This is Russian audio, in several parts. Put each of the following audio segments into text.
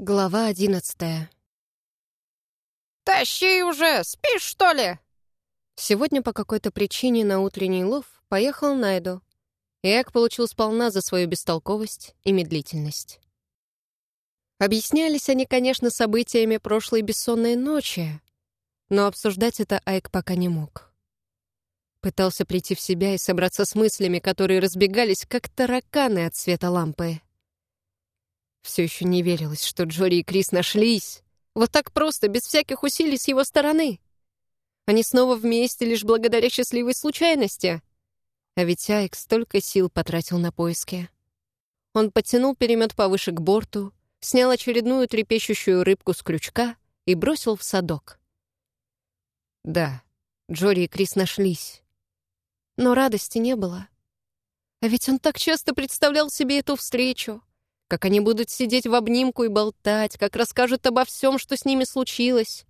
Глава одиннадцатая. «Тащи уже! Спишь, что ли?» Сегодня по какой-то причине на утренний лов поехал Найду. Эк получил сполна за свою бестолковость и медлительность. Объяснялись они, конечно, событиями прошлой бессонной ночи, но обсуждать это Айк пока не мог. Пытался прийти в себя и собраться с мыслями, которые разбегались, как тараканы от света лампы. Все еще не верилось, что Джори и Крис нашлись. Вот так просто, без всяких усилий с его стороны. Они снова вместе лишь благодаря счастливой случайности. А ведь Айк столько сил потратил на поиски. Он подтянул перемет повыше к борту, снял очередную трепещущую рыбку с крючка и бросил в садок. Да, Джори и Крис нашлись. Но радости не было. А ведь он так часто представлял себе эту встречу как они будут сидеть в обнимку и болтать, как расскажут обо всем, что с ними случилось.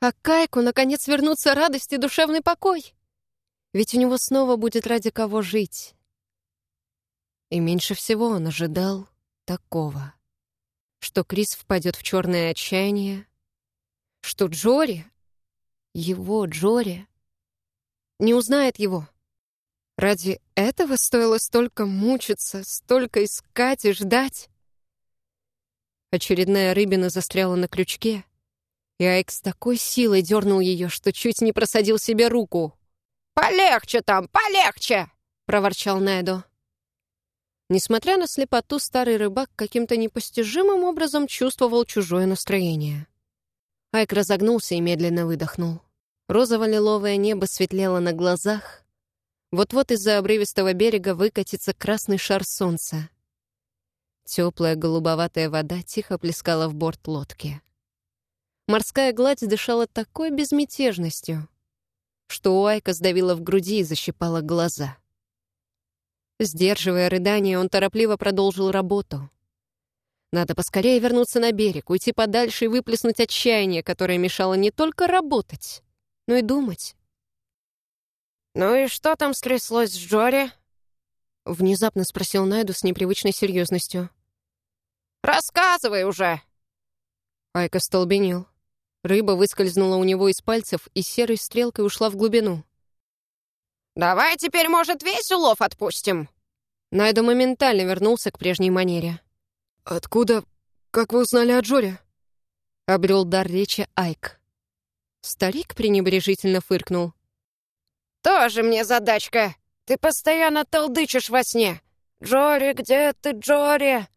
А Кайку, наконец, вернутся радость и душевный покой. Ведь у него снова будет ради кого жить. И меньше всего он ожидал такого. Что Крис впадет в черное отчаяние, что Джори, его Джори, не узнает его. Ради этого стоило столько мучиться, столько искать и ждать. Очередная рыбина застряла на крючке, и Айк с такой силой дернул ее, что чуть не просадил себе руку. «Полегче там, полегче!» — проворчал Недо. Несмотря на слепоту, старый рыбак каким-то непостижимым образом чувствовал чужое настроение. Айк разогнулся и медленно выдохнул. Розово-лиловое небо светлело на глазах, вот-вот из-за обрывистого берега выкатится красный шар солнца. Теплая голубоватая вода тихо плескала в борт лодки. Морская гладь дышала такой безмятежностью, что у Айка сдавила в груди и защипала глаза. Сдерживая рыдание, он торопливо продолжил работу. Надо поскорее вернуться на берег, уйти подальше и выплеснуть отчаяние, которое мешало не только работать, но и думать. «Ну и что там стряслось с Джори?» Внезапно спросил Найду с непривычной серьезностью. «Рассказывай уже!» Айка столбенел. Рыба выскользнула у него из пальцев и серой стрелкой ушла в глубину. «Давай теперь, может, весь улов отпустим?» Найду моментально вернулся к прежней манере. «Откуда? Как вы узнали о Джоре?» Обрел дар речи Айк. Старик пренебрежительно фыркнул. «Тоже мне задачка. Ты постоянно толдычишь во сне. Джори, где ты, Джори?»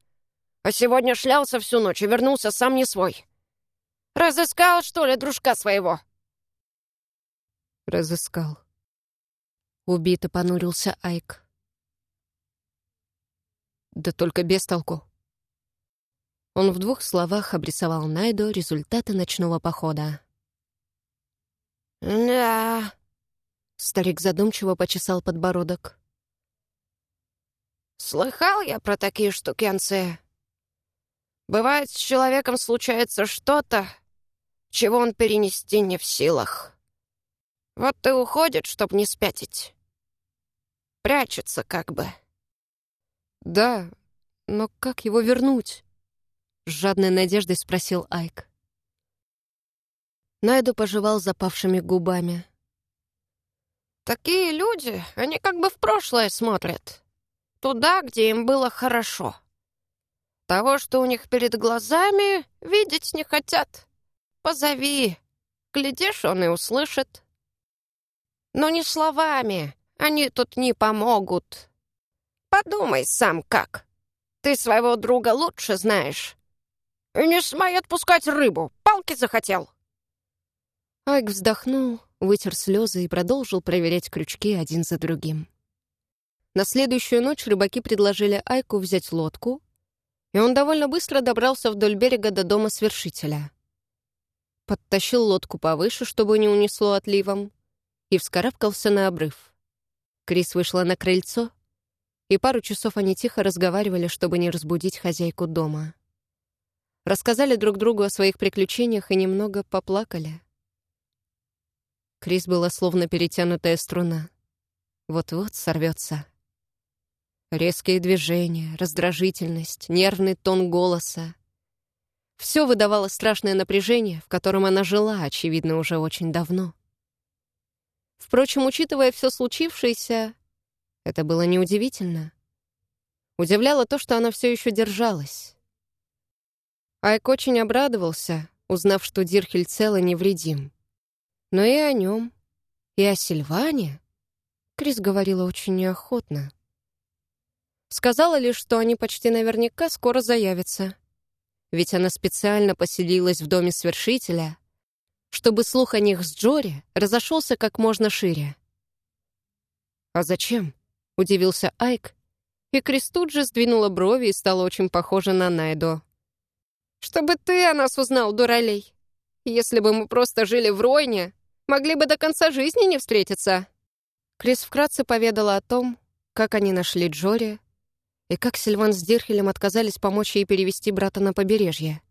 А сегодня шлялся всю ночь и вернулся сам не свой. «Разыскал, что ли, дружка своего?» «Разыскал». Убито понурился Айк. Да только без толку. Он в двух словах обрисовал Найдо результаты ночного похода. «Да, Старик задумчиво почесал подбородок. «Слыхал я про такие штукенцы. Бывает, с человеком случается что-то, чего он перенести не в силах. Вот ты уходит, чтоб не спятить. Прячется как бы». «Да, но как его вернуть?» С жадной надеждой спросил Айк. Найду пожевал запавшими губами. Такие люди, они как бы в прошлое смотрят. Туда, где им было хорошо. Того, что у них перед глазами, видеть не хотят. Позови. Глядишь, он и услышит. Но не словами. Они тут не помогут. Подумай сам как. Ты своего друга лучше знаешь. И не смей отпускать рыбу. Палки захотел. Айк вздохнул, вытер слезы и продолжил проверять крючки один за другим. На следующую ночь рыбаки предложили Айку взять лодку, и он довольно быстро добрался вдоль берега до дома свершителя. Подтащил лодку повыше, чтобы не унесло отливом, и вскарабкался на обрыв. Крис вышла на крыльцо, и пару часов они тихо разговаривали, чтобы не разбудить хозяйку дома. Рассказали друг другу о своих приключениях и немного поплакали. Крис была словно перетянутая струна. Вот-вот сорвется. Резкие движения, раздражительность, нервный тон голоса. Все выдавало страшное напряжение, в котором она жила, очевидно, уже очень давно. Впрочем, учитывая все случившееся, это было неудивительно. Удивляло то, что она все еще держалась. Айк очень обрадовался, узнав, что Дирхель цел и невредим. Но и о нем, и о Сильване Крис говорила очень неохотно. Сказала лишь, что они почти наверняка скоро заявятся. Ведь она специально поселилась в доме свершителя, чтобы слух о них с Джори разошелся как можно шире. «А зачем?» — удивился Айк, и Крис тут же сдвинула брови и стала очень похожа на Найдо. «Чтобы ты о нас узнал, дуралей. Если бы мы просто жили в Ройне, могли бы до конца жизни не встретиться». Крис вкратце поведала о том, как они нашли Джори и как Сильван с Дирхелем отказались помочь ей перевести брата на побережье.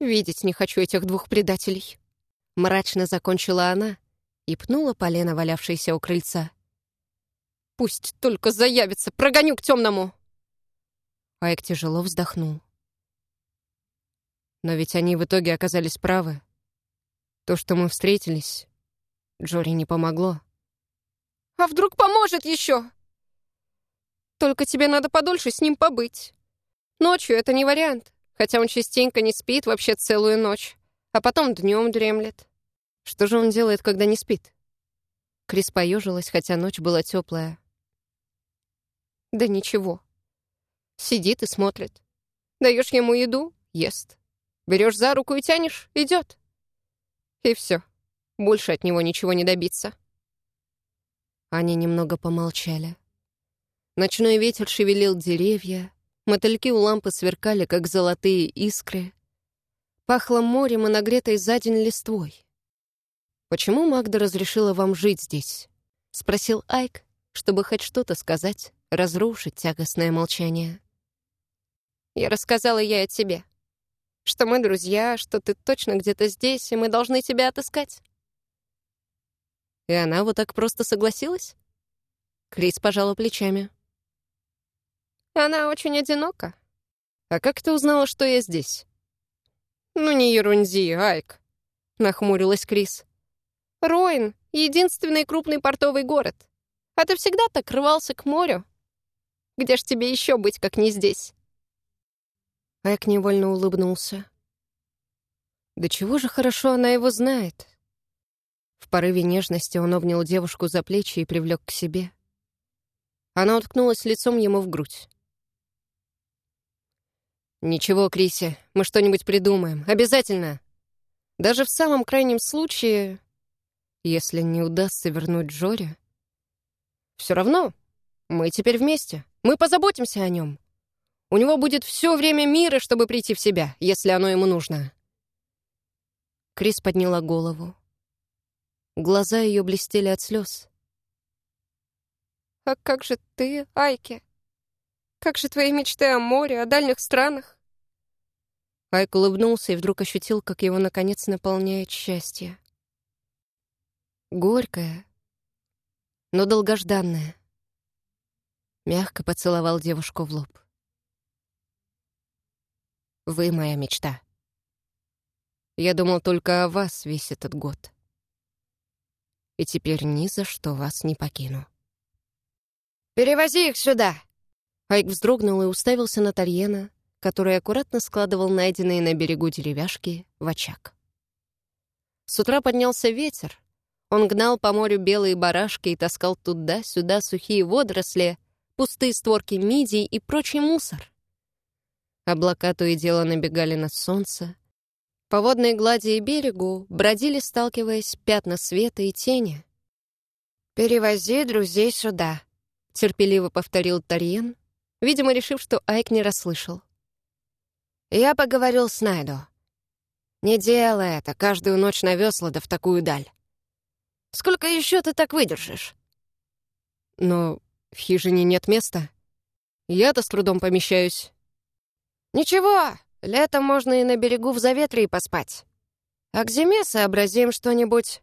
«Видеть не хочу этих двух предателей», — мрачно закончила она и пнула полено, валявшееся у крыльца. «Пусть только заявится, прогоню к темному!» Айк тяжело вздохнул. Но ведь они в итоге оказались правы. То, что мы встретились, Джори не помогло. «А вдруг поможет еще?» Только тебе надо подольше с ним побыть. Ночью это не вариант, хотя он частенько не спит вообще целую ночь, а потом днем дремлет. Что же он делает, когда не спит? Крис поежилась, хотя ночь была теплая. Да ничего. Сидит и смотрит. Даешь ему еду — ест. Берешь за руку и тянешь — идет. И все. Больше от него ничего не добиться. Они немного помолчали. Ночной ветер шевелил деревья, мотыльки у лампы сверкали, как золотые искры. Пахло морем и нагретой за день листвой. «Почему Магда разрешила вам жить здесь?» — спросил Айк, чтобы хоть что-то сказать, разрушить тягостное молчание. «Я рассказала ей о тебе. Что мы друзья, что ты точно где-то здесь, и мы должны тебя отыскать». И она вот так просто согласилась? Крис пожала плечами. Она очень одинока. А как ты узнала, что я здесь? Ну не ерунди, Айк, нахмурилась Крис. Роин — единственный крупный портовый город. А ты всегда так рвался к морю. Где ж тебе еще быть, как не здесь? Айк невольно улыбнулся. Да чего же хорошо она его знает. В порыве нежности он обнял девушку за плечи и привлек к себе. Она уткнулась лицом ему в грудь. «Ничего, Криси, мы что-нибудь придумаем. Обязательно. Даже в самом крайнем случае, если не удастся вернуть Джори, все равно мы теперь вместе. Мы позаботимся о нем. У него будет все время мира, чтобы прийти в себя, если оно ему нужно». Крис подняла голову. Глаза ее блестели от слез. «А как же ты, Айки?» Как же твои мечты о море, о дальних странах?» Айк улыбнулся и вдруг ощутил, как его наконец наполняет счастье. Горькое, но долгожданное. Мягко поцеловал девушку в лоб. «Вы моя мечта. Я думал только о вас весь этот год. И теперь ни за что вас не покину». «Перевози их сюда!» Айк вздрогнул и уставился на Тарьена, который аккуратно складывал найденные на берегу деревяшки в очаг. С утра поднялся ветер. Он гнал по морю белые барашки и таскал туда-сюда сухие водоросли, пустые створки мидий и прочий мусор. Облака то и дело набегали на солнце. По водной глади и берегу бродили, сталкиваясь, пятна света и тени. «Перевози друзей сюда», — терпеливо повторил Тарьен, видимо, решив, что Айк не расслышал. «Я поговорил с Найдо. Не делай это каждую ночь на весла да в такую даль. Сколько еще ты так выдержишь?» «Но в хижине нет места. Я-то с трудом помещаюсь». «Ничего, летом можно и на берегу в заветрии поспать. А к зиме сообразим что-нибудь».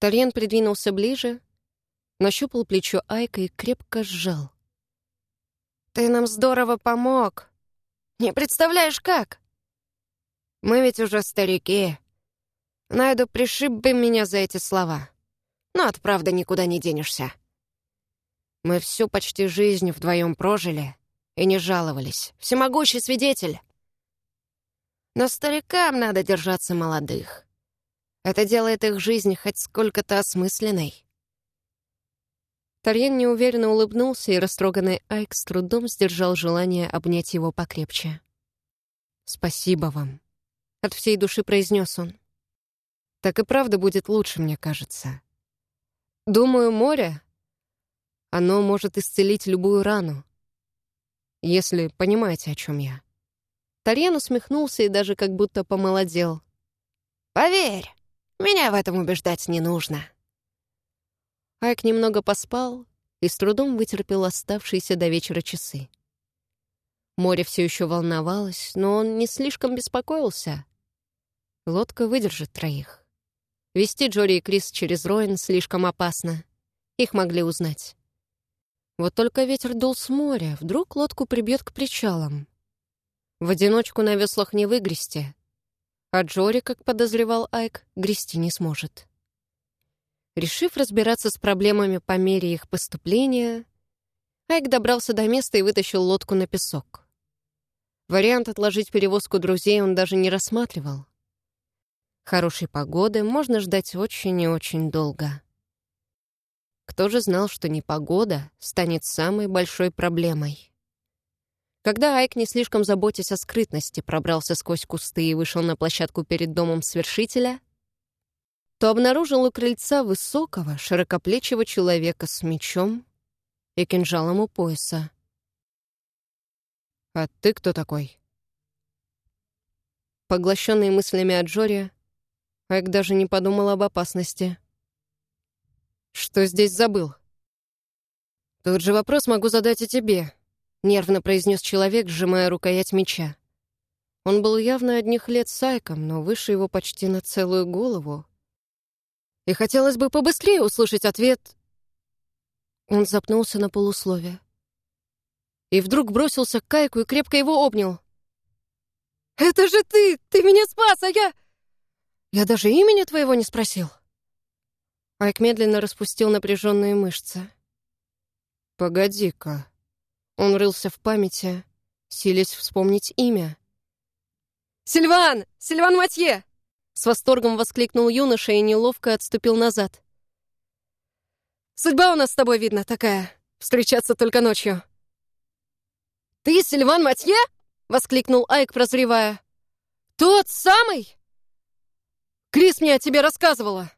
Тарьен придвинулся ближе, нащупал плечо Айка и крепко сжал. «Ты нам здорово помог. Не представляешь, как? Мы ведь уже старики. Найду пришиб бы меня за эти слова. Но от правды никуда не денешься. Мы всю почти жизнь вдвоем прожили и не жаловались. Всемогущий свидетель. Но старикам надо держаться молодых. Это делает их жизнь хоть сколько-то осмысленной. Тарьен неуверенно улыбнулся, и растроганный Айк с трудом сдержал желание обнять его покрепче. «Спасибо вам», — от всей души произнес он. «Так и правда будет лучше, мне кажется. Думаю, море, оно может исцелить любую рану, если понимаете, о чем я». Тарьен усмехнулся и даже как будто помолодел. «Поверь, меня в этом убеждать не нужно». Айк немного поспал и с трудом вытерпел оставшиеся до вечера часы. Море все еще волновалось, но он не слишком беспокоился. Лодка выдержит троих. Вести Джори и Крис через Роин слишком опасно. Их могли узнать. Вот только ветер дул с моря, вдруг лодку прибьет к причалам. В одиночку на веслах не выгрести, а Джори, как подозревал Айк, грести не сможет. Решив разбираться с проблемами по мере их поступления, Айк добрался до места и вытащил лодку на песок. Вариант отложить перевозку друзей он даже не рассматривал. Хорошей погоды можно ждать очень и очень долго. Кто же знал, что непогода станет самой большой проблемой? Когда Айк, не слишком заботясь о скрытности, пробрался сквозь кусты и вышел на площадку перед домом свершителя, то обнаружил у крыльца высокого, широкоплечего человека с мечом и кинжалом у пояса. «А ты кто такой?» Поглощенный мыслями о Джоре, Айк даже не подумал об опасности. «Что здесь забыл?» «Тот же вопрос могу задать и тебе», нервно произнес человек, сжимая рукоять меча. Он был явно одних лет с Айком, но выше его почти на целую голову. И хотелось бы побыстрее услышать ответ. Он запнулся на полусловие. И вдруг бросился к Кайку и крепко его обнял. «Это же ты! Ты меня спас, а я...» «Я даже имени твоего не спросил». Айк медленно распустил напряженные мышцы. «Погоди-ка», он рылся в памяти, силясь вспомнить имя. «Сильван! Сильван Матье!» С восторгом воскликнул юноша и неловко отступил назад. «Судьба у нас с тобой, видно, такая. Встречаться только ночью». «Ты Сильван Матье?» — воскликнул Айк, прозревая. «Тот самый?» «Крис мне о тебе рассказывала».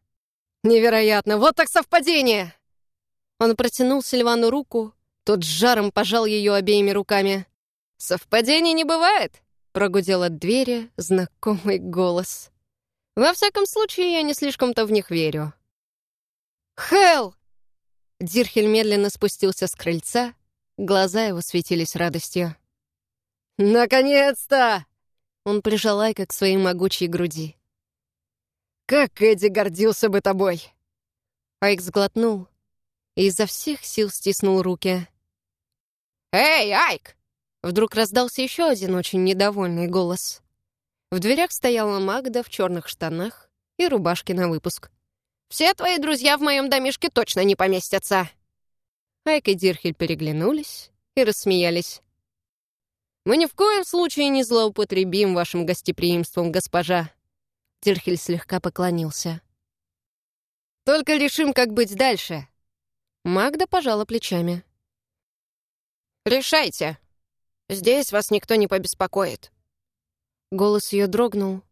«Невероятно! Вот так совпадение!» Он протянул Сильвану руку, тот с жаром пожал ее обеими руками. «Совпадений не бывает!» — прогудел от двери знакомый голос. «Во всяком случае, я не слишком-то в них верю». «Хелл!» Дирхель медленно спустился с крыльца, глаза его светились радостью. «Наконец-то!» Он прижал Айка к своей могучей груди. «Как Эдди гордился бы тобой!» Айк сглотнул и изо всех сил стиснул руки. «Эй, Айк!» Вдруг раздался еще один очень недовольный голос. В дверях стояла Магда в черных штанах и рубашке на выпуск. «Все твои друзья в моем домишке точно не поместятся!» Айк и Дирхель переглянулись и рассмеялись. «Мы ни в коем случае не злоупотребим вашим гостеприимством, госпожа!» Дирхель слегка поклонился. «Только решим, как быть дальше!» Магда пожала плечами. «Решайте. Здесь вас никто не побеспокоит». Голос ее дрогнул,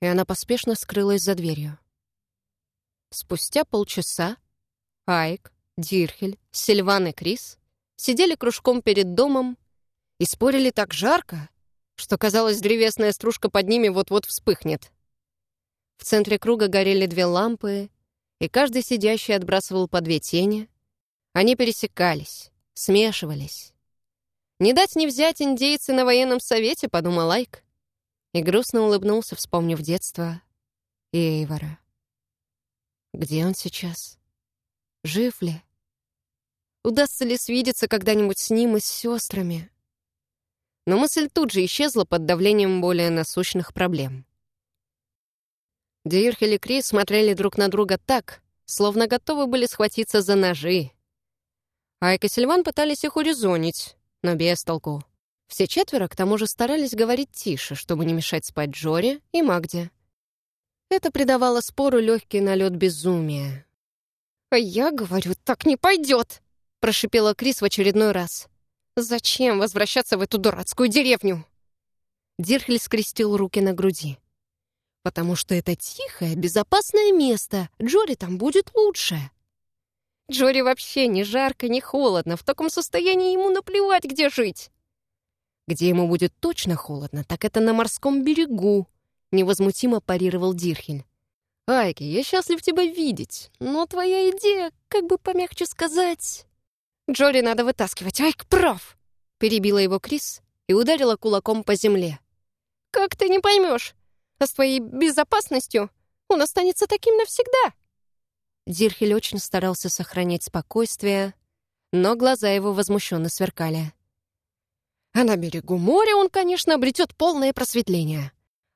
и она поспешно скрылась за дверью. Спустя полчаса Айк, Дирхель, Сильван и Крис сидели кружком перед домом и спорили так жарко, что, казалось, древесная стружка под ними вот-вот вспыхнет. В центре круга горели две лампы, и каждый сидящий отбрасывал по две тени. Они пересекались, смешивались. «Не дать не взять индейцы на военном совете», — подумал Лайк. И грустно улыбнулся, вспомнив детство и Эйвора. Где он сейчас? Жив ли? Удастся ли свидеться когда-нибудь с ним и с сестрами? Но мысль тут же исчезла под давлением более насущных проблем. Дирхель и Крис смотрели друг на друга так, словно готовы были схватиться за ножи. Айк и Сильван пытались их урезонить, но без толку. Все четверо, к тому же, старались говорить тише, чтобы не мешать спать Джоре и Магде. Это придавало спору легкий налет безумия. «А я говорю, так не пойдет!» — прошипела Крис в очередной раз. «Зачем возвращаться в эту дурацкую деревню?» Дирхель скрестил руки на груди. «Потому что это тихое, безопасное место. Джори там будет лучше». Джори вообще не жарко, не холодно. В таком состоянии ему наплевать, где жить. Где ему будет точно холодно, так это на морском берегу, невозмутимо парировал Дирхель. «Айки, я счастлив тебя видеть, но твоя идея, как бы помягче сказать...» «Джори надо вытаскивать, Айк прав!» Перебила его Крис и ударила кулаком по земле. «Как ты не поймешь? А с твоей безопасностью он останется таким навсегда!» Дирхель очень старался сохранять спокойствие, но глаза его возмущенно сверкали. А на берегу моря он, конечно, обретет полное просветление.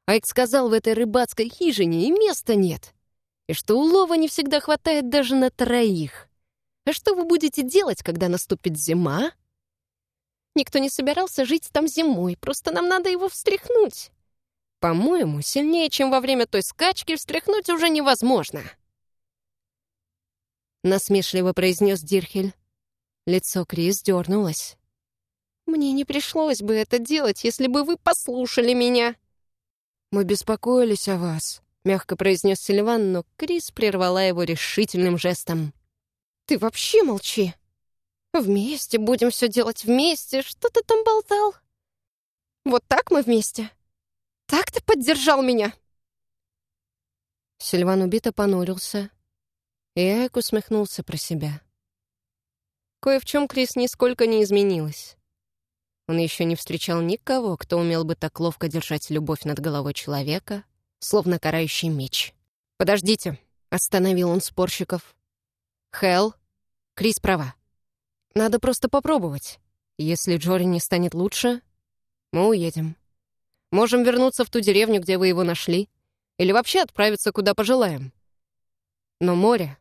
Айк сказал, в этой рыбацкой хижине и места нет. И что улова не всегда хватает даже на троих. А что вы будете делать, когда наступит зима? Никто не собирался жить там зимой, просто нам надо его встряхнуть. По-моему, сильнее, чем во время той скачки, встряхнуть уже невозможно. Насмешливо произнес Дирхель. Лицо Крис дернулось. «Мне не пришлось бы это делать, если бы вы послушали меня», «Мы беспокоились о вас», — мягко произнес Сильван, но Крис прервала его решительным жестом. «Ты вообще молчи! Вместе будем все делать вместе, что ты там болтал? Вот так мы вместе? Так ты поддержал меня?» Сильван убито понурился, и Айк усмехнулся про себя. Кое в чем Крис нисколько не изменилась. Он еще не встречал никого, кто умел бы так ловко держать любовь над головой человека, словно карающий меч. «Подождите», — остановил он спорщиков. «Хелл, Крис права. Надо просто попробовать. Если Джори не станет лучше, мы уедем. Можем вернуться в ту деревню, где вы его нашли, или вообще отправиться, куда пожелаем. Но море...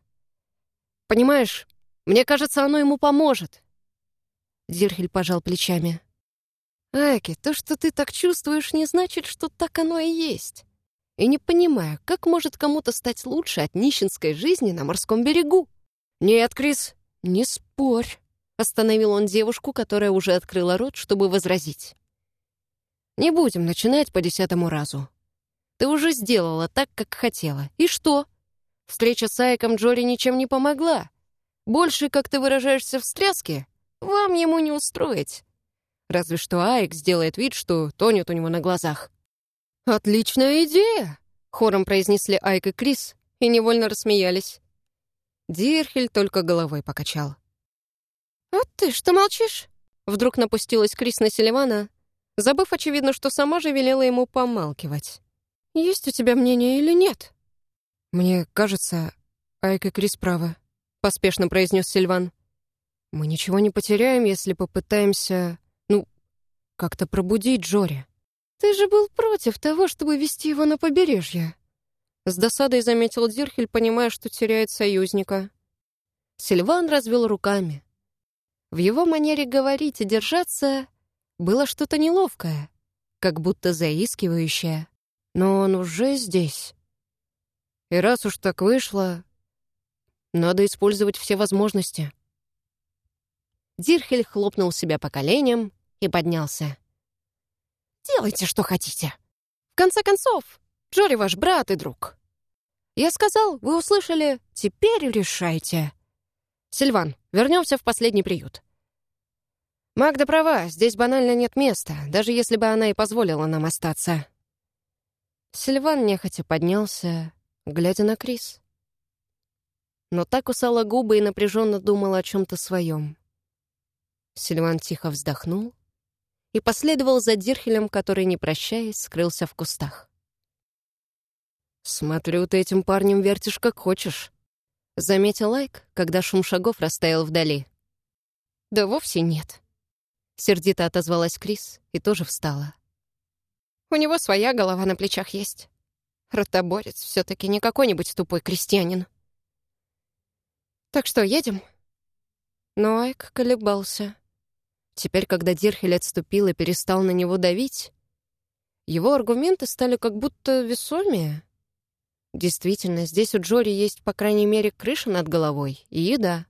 Понимаешь, мне кажется, оно ему поможет». Дирхель пожал плечами. Айки, то, что ты так чувствуешь, не значит, что так оно и есть. И не понимаю, как может кому-то стать лучше от нищенской жизни на морском берегу? Нет, Крис, не спорь. Остановил он девушку, которая уже открыла рот, чтобы возразить. Не будем начинать по десятому разу. Ты уже сделала так, как хотела. И что? Встреча с Айком Джори ничем не помогла. Больше, как ты выражаешься, встряски, вам ему не устроить. Разве что Айк сделает вид, что тонет у него на глазах. «Отличная идея!» — хором произнесли Айк и Крис и невольно рассмеялись. Дирхель только головой покачал. «А ты что молчишь?» Вдруг напустилась Крис на Селивана, забыв, очевидно, что сама же велела ему помалкивать. «Есть у тебя мнение или нет?» «Мне кажется, Айк и Крис правы», — поспешно произнес Сильван. «Мы ничего не потеряем, если попытаемся как-то пробудить Джори. Ты же был против того, чтобы вести его на побережье. С досадой заметил Дирхель, понимая, что теряет союзника. Сильван развел руками. В его манере говорить и держаться было что-то неловкое, как будто заискивающее. Но он уже здесь. И раз уж так вышло, надо использовать все возможности. Дирхель хлопнул себя по коленям и поднялся. «Делайте, что хотите. В конце концов, Джори ваш брат и друг. Я сказал, вы услышали, теперь решайте. Сильван, вернемся в последний приют. Магда права, здесь банально нет места, даже если бы она и позволила нам остаться». Сильван нехотя поднялся, глядя на Крис. Но так кусала губы и напряженно думала о чем-то своем. Сильван тихо вздохнул и последовал за Дирхелем, который, не прощаясь, скрылся в кустах. «Смотрю, ты этим парнем вертишь как хочешь», — заметил Лайк, когда шум шагов растаял вдали. «Да вовсе нет». Сердито отозвалась Крис и тоже встала. У него своя голова на плечах есть. Ротоборец все таки не какой-нибудь тупой крестьянин. Так что, едем? Но Айк колебался. Теперь, когда Дирхель отступил и перестал на него давить, его аргументы стали как будто весомее. Действительно, здесь у Джори есть, по крайней мере, крыша над головой и еда.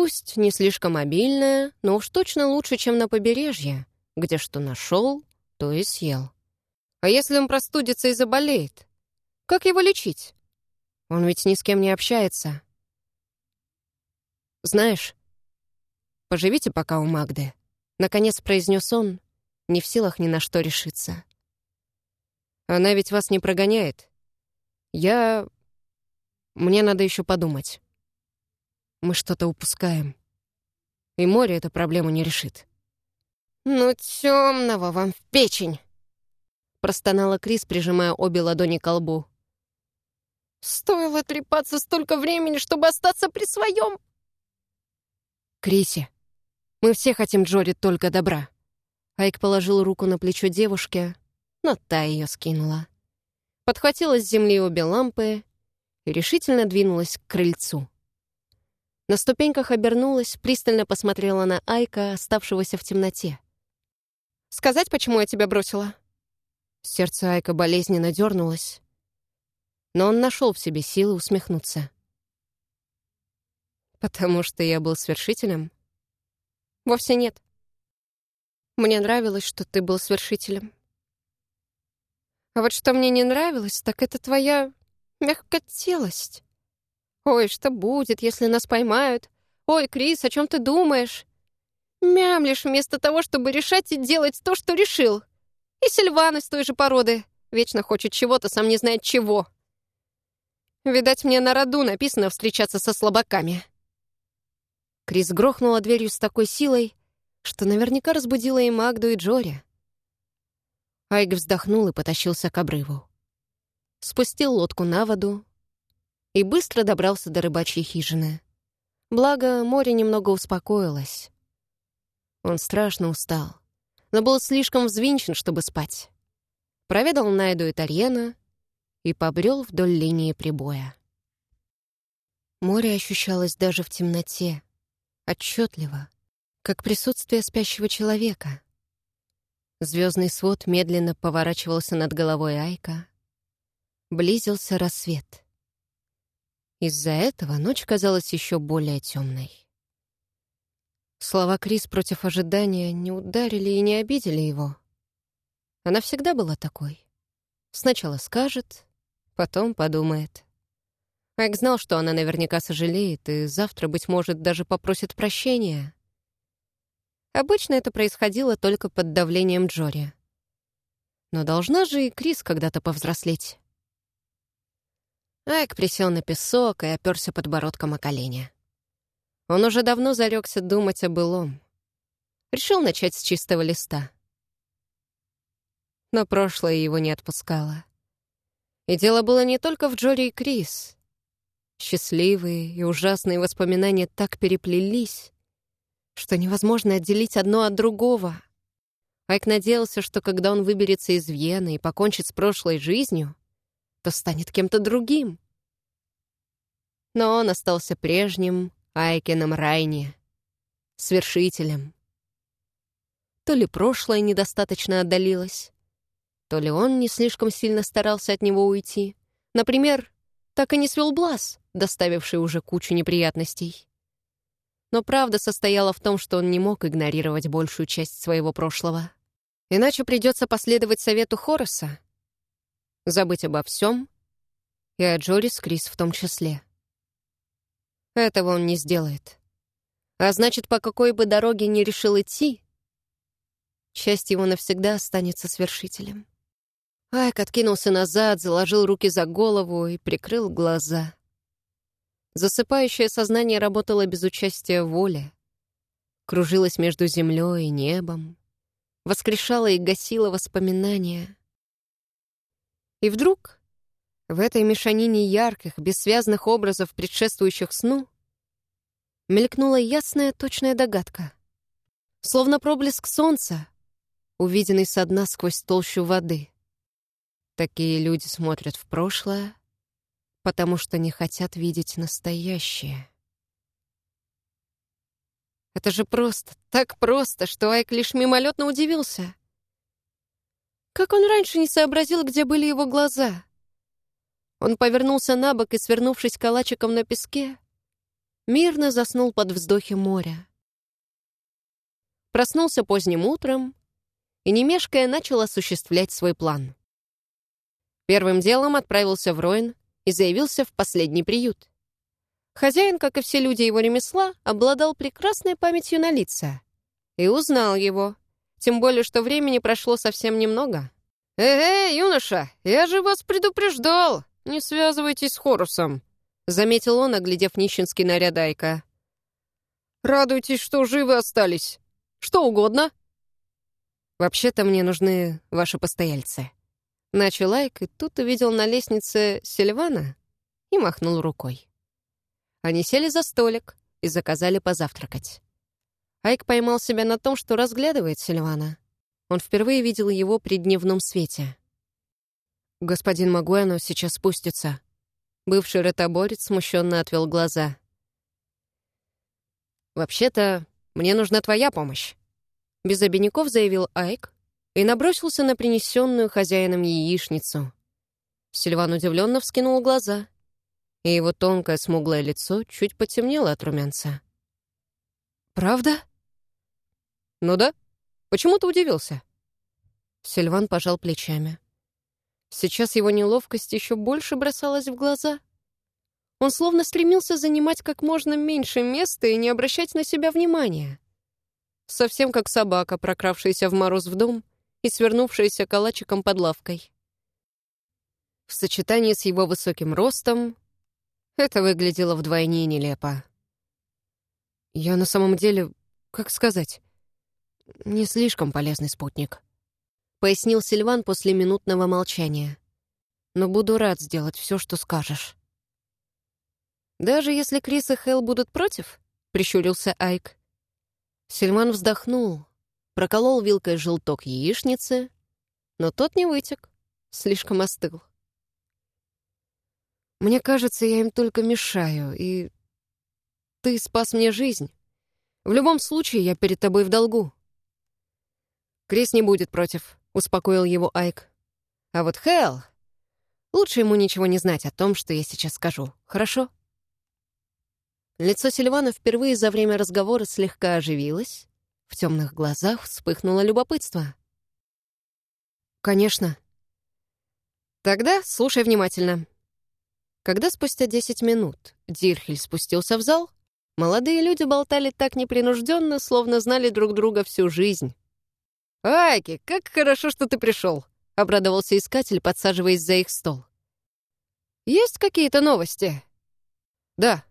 Пусть не слишком обильная, но уж точно лучше, чем на побережье, где что нашел, то и съел. А если он простудится и заболеет? Как его лечить? Он ведь ни с кем не общается. Знаешь, поживите пока у Магды. Наконец произнес он, не в силах ни на что решиться. Она ведь вас не прогоняет. Я... Мне надо еще подумать мы что-то упускаем. И море эту проблему не решит. «Ну, темного вам в печень!» Простонала Крис, прижимая обе ладони к лбу. «Стоило трепаться столько времени, чтобы остаться при своем!» «Криси, мы все хотим Джори только добра». Айк положил руку на плечо девушки, но та ее скинула. Подхватила с земли обе лампы и решительно двинулась к крыльцу. На ступеньках обернулась, пристально посмотрела на Айка, оставшегося в темноте. «Сказать, почему я тебя бросила?» Сердце Айка болезненно дернулось, но он нашел в себе силы усмехнуться. «Потому что я был свершителем?» «Вовсе нет. Мне нравилось, что ты был свершителем. А вот что мне не нравилось, так это твоя мягкотелость. «Ой, что будет, если нас поймают? Ой, Крис, о чем ты думаешь?» Мямлишь вместо того, чтобы решать и делать то, что решил. И Сильван из той же породы. Вечно хочет чего-то, сам не знает чего. Видать, мне на роду написано встречаться со слабаками. Крис грохнула дверью с такой силой, что наверняка разбудила и Магду, и Джори. Айг вздохнул и потащился к обрыву. Спустил лодку на воду, и быстро добрался до рыбачьей хижины. Благо, море немного успокоилось. Он страшно устал, но был слишком взвинчен, чтобы спать. Проведал Найду и Тарьена и побрел вдоль линии прибоя. Море ощущалось даже в темноте, отчетливо, как присутствие спящего человека. Звездный свод медленно поворачивался над головой Айка. Близился рассвет. Из-за этого ночь казалась еще более темной. Слова Крис против ожидания не ударили и не обидели его. Она всегда была такой. Сначала скажет, потом подумает. Айк знал, что она наверняка сожалеет и завтра, быть может, даже попросит прощения. Обычно это происходило только под давлением Джори. Но должна же и Крис когда-то повзрослеть. Айк присел на песок и оперся подбородком о колени. Он уже давно зарекся думать о былом. Решил начать с чистого листа. Но прошлое его не отпускало. И дело было не только в Джори и Крис. Счастливые и ужасные воспоминания так переплелись, что невозможно отделить одно от другого. Айк надеялся, что когда он выберется из Вены и покончит с прошлой жизнью, то станет кем-то другим. Но он остался прежним Айкином Райне, свершителем. То ли прошлое недостаточно отдалилось, то ли он не слишком сильно старался от него уйти. Например, так и не свел Блаз, доставивший уже кучу неприятностей. Но правда состояла в том, что он не мог игнорировать большую часть своего прошлого. Иначе придется последовать совету Хороса забыть обо всем, и о Джорис Крис в том числе. Этого он не сделает. А значит, по какой бы дороге ни решил идти, часть его навсегда останется свершителем. Айк откинулся назад, заложил руки за голову и прикрыл глаза. Засыпающее сознание работало без участия воли, кружилось между землей и небом, воскрешало и гасило воспоминания — и вдруг в этой мешанине ярких, бессвязных образов, предшествующих сну, мелькнула ясная, точная догадка. словно проблеск солнца, увиденный со дна сквозь толщу воды. Такие люди смотрят в прошлое, потому что не хотят видеть настоящее. Это же просто, так просто, что Айк лишь мимолетно удивился. Как он раньше не сообразил, где были его глаза? Он повернулся на бок и, свернувшись калачиком на песке, мирно заснул под вздохи моря. Проснулся поздним утром и, не мешкая, начал осуществлять свой план. Первым делом отправился в Роин и заявился в последний приют. Хозяин, как и все люди его ремесла, обладал прекрасной памятью на лица и узнал его, тем более, что времени прошло совсем немного. «Эй, юноша, я же вас предупреждал! Не связывайтесь с Хорусом!» Заметил он, оглядев нищенский наряд Айка. «Радуйтесь, что живы остались. Что угодно?» «Вообще-то мне нужны ваши постояльцы». Начал Айк, и тут увидел на лестнице Сильвана и махнул рукой. Они сели за столик и заказали позавтракать. Айк поймал себя на том, что разглядывает Сильвана. Он впервые видел его при дневном свете. «Господин Магуэно сейчас спустится». Бывший ротоборец смущенно отвел глаза. «Вообще-то, мне нужна твоя помощь», — без обиняков заявил Айк и набросился на принесенную хозяином яичницу. Сильван удивленно вскинул глаза, и его тонкое смуглое лицо чуть потемнело от румянца. «Правда?» «Ну да. Почему ты удивился?» Сильван пожал плечами. Сейчас его неловкость еще больше бросалась в глаза. Он словно стремился занимать как можно меньше места и не обращать на себя внимания. Совсем как собака, прокравшаяся в мороз в дом и свернувшаяся калачиком под лавкой. В сочетании с его высоким ростом это выглядело вдвойне нелепо. Я на самом деле, как сказать, не слишком полезный спутник», — пояснил Сильван после минутного молчания. «Но буду рад сделать все, что скажешь». «Даже если Крис и Хелл будут против?» — прищурился Айк. Сильван вздохнул, проколол вилкой желток яичницы, но тот не вытек, слишком остыл. «Мне кажется, я им только мешаю, и ты спас мне жизнь. В любом случае, я перед тобой в долгу. Крис не будет против», — успокоил его Айк. «А вот Хэл... Лучше ему ничего не знать о том, что я сейчас скажу, хорошо?» Лицо Сильвана впервые за время разговора слегка оживилось. В темных глазах вспыхнуло любопытство. «Конечно». «Тогда слушай внимательно». Когда спустя десять минут Дирхель спустился в зал, молодые люди болтали так непринужденно, словно знали друг друга всю жизнь. «Айки, как хорошо, что ты пришел!» — обрадовался искатель, подсаживаясь за их стол. «Есть какие-то новости?» «Да.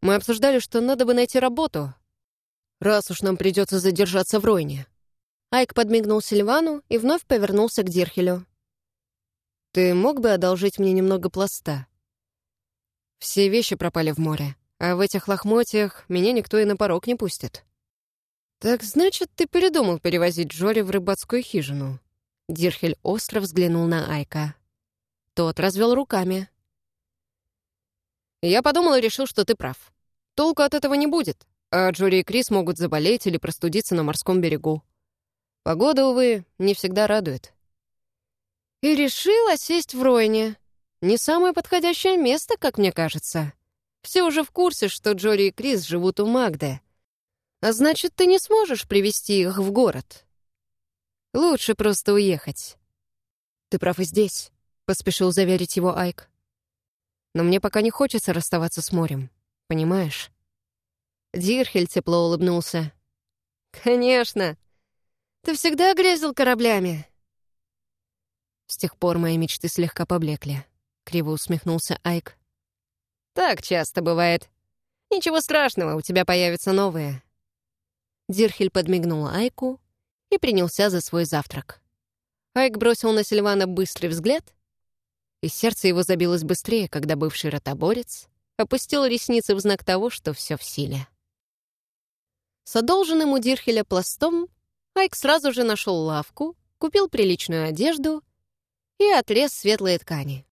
Мы обсуждали, что надо бы найти работу, раз уж нам придется задержаться в Ройне». Айк подмигнул Сильвану и вновь повернулся к Дирхелю. «Ты мог бы одолжить мне немного пласта? Все вещи пропали в море, а в этих лохмотьях меня никто и на порог не пустит». «Так значит, ты передумал перевозить Джори в рыбацкую хижину?» Дирхель остро взглянул на Айка. Тот развел руками. «Я подумал и решил, что ты прав. Толку от этого не будет, а Джори и Крис могут заболеть или простудиться на морском берегу. Погода, увы, не всегда радует». «И решила сесть в Ройне. Не самое подходящее место, как мне кажется. Все уже в курсе, что Джори и Крис живут у Магды, а значит, ты не сможешь привести их в город. Лучше просто уехать. Ты прав и здесь, поспешил заверить его Айк. Но мне пока не хочется расставаться с морем, понимаешь? Дирхель тепло улыбнулся. «Конечно! Ты всегда грезил кораблями!» С тех пор мои мечты слегка поблекли. Криво усмехнулся Айк. «Так часто бывает. Ничего страшного, у тебя появятся новые. Дирхель подмигнул Айку и принялся за свой завтрак. Айк бросил на Сильвана быстрый взгляд, и сердце его забилось быстрее, когда бывший ротоборец опустил ресницы в знак того, что все в силе. С одолженным у Дирхеля пластом Айк сразу же нашел лавку, купил приличную одежду и отрез светлые ткани.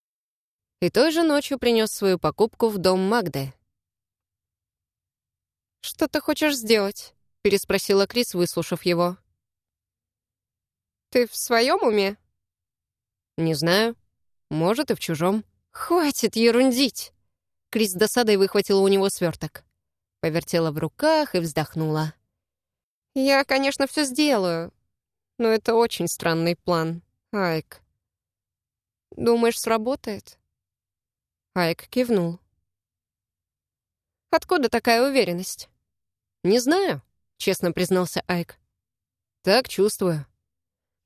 И той же ночью принес свою покупку в дом Магды. «Что ты хочешь сделать?» — переспросила Крис, выслушав его. «Ты в своем уме?» «Не знаю. Может, и в чужом». «Хватит ерундить!» Крис с досадой выхватила у него сверток. Повертела в руках и вздохнула. «Я, конечно, все сделаю, но это очень странный план, Айк. Думаешь, сработает?» Айк кивнул. «Откуда такая уверенность?» «Не знаю», — честно признался Айк. «Так чувствую.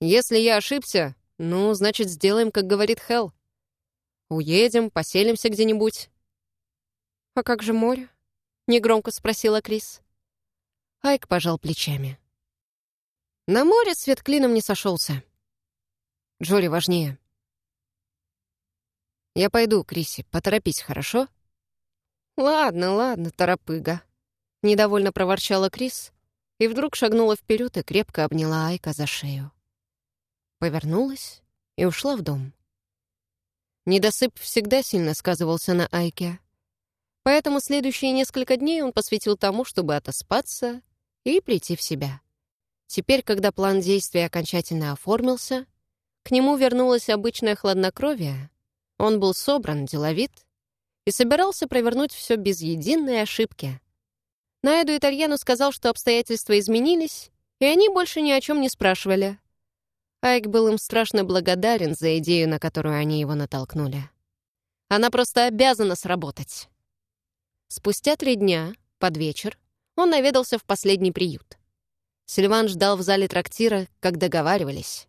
Если я ошибся, ну, значит, сделаем, как говорит Хелл. Уедем, поселимся где-нибудь». «А как же море?» — негромко спросила Крис. Айк пожал плечами. На море свет клином не сошелся. Джори важнее. «Я пойду, Криси, поторопись, хорошо?» «Ладно, ладно, торопыга», — недовольно проворчала Крис и вдруг шагнула вперед и крепко обняла Айка за шею. Повернулась и ушла в дом. Недосып всегда сильно сказывался на Айке, поэтому следующие несколько дней он посвятил тому, чтобы отоспаться и прийти в себя. Теперь, когда план действия окончательно оформился, к нему вернулось обычное хладнокровие. Он был собран, деловит и собирался провернуть все без единой ошибки. Найду Итальяну сказал, что обстоятельства изменились, и они больше ни о чем не спрашивали. Айк был им страшно благодарен за идею, на которую они его натолкнули. Она просто обязана сработать. Спустя три дня, под вечер, он наведался в последний приют. Сильван ждал в зале трактира, как договаривались.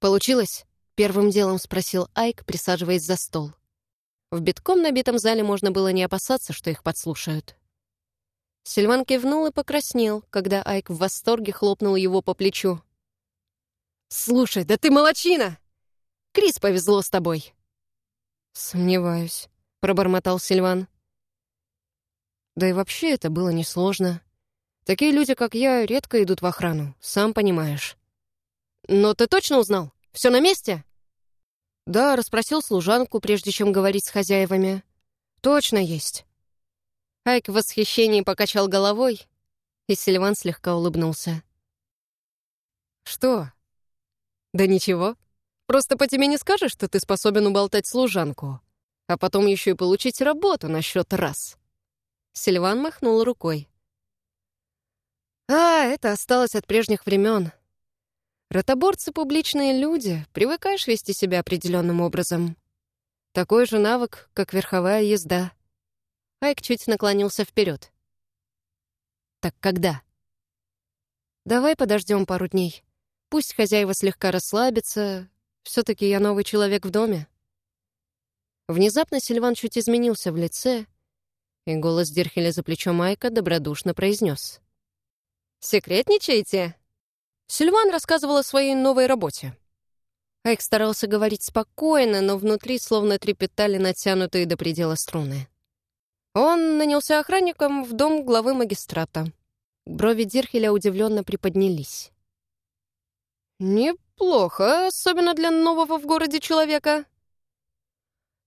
«Получилось?» — первым делом спросил Айк, присаживаясь за стол. В битком набитом зале можно было не опасаться, что их подслушают. Сильван кивнул и покраснел, когда Айк в восторге хлопнул его по плечу. «Слушай, да ты молочина! Крис повезло с тобой!» «Сомневаюсь», — пробормотал Сильван. «Да и вообще это было несложно. Такие люди, как я, редко идут в охрану, сам понимаешь. Но ты точно узнал? Все на месте? Да, расспросил служанку, прежде чем говорить с хозяевами. Точно есть. Айк в восхищении покачал головой, и Сильван слегка улыбнулся. «Что?» «Да ничего. Просто по тебе не скажешь, что ты способен уболтать служанку, а потом еще и получить работу на счет раз». Сильван махнул рукой. А, это осталось от прежних времен. Ротоборцы — публичные люди, привыкаешь вести себя определенным образом. Такой же навык, как верховая езда. Айк чуть наклонился вперед. Так когда? Давай подождем пару дней. Пусть хозяева слегка расслабятся. все таки я новый человек в доме. Внезапно Сильван чуть изменился в лице, и голос Дирхеля за плечом Айка добродушно произнес: «Секретничаете?» Сильван рассказывал о своей новой работе. Айк старался говорить спокойно, но внутри словно трепетали натянутые до предела струны. Он нанялся охранником в дом главы магистрата. Брови Дирхеля удивленно приподнялись. «Неплохо, особенно для нового в городе человека».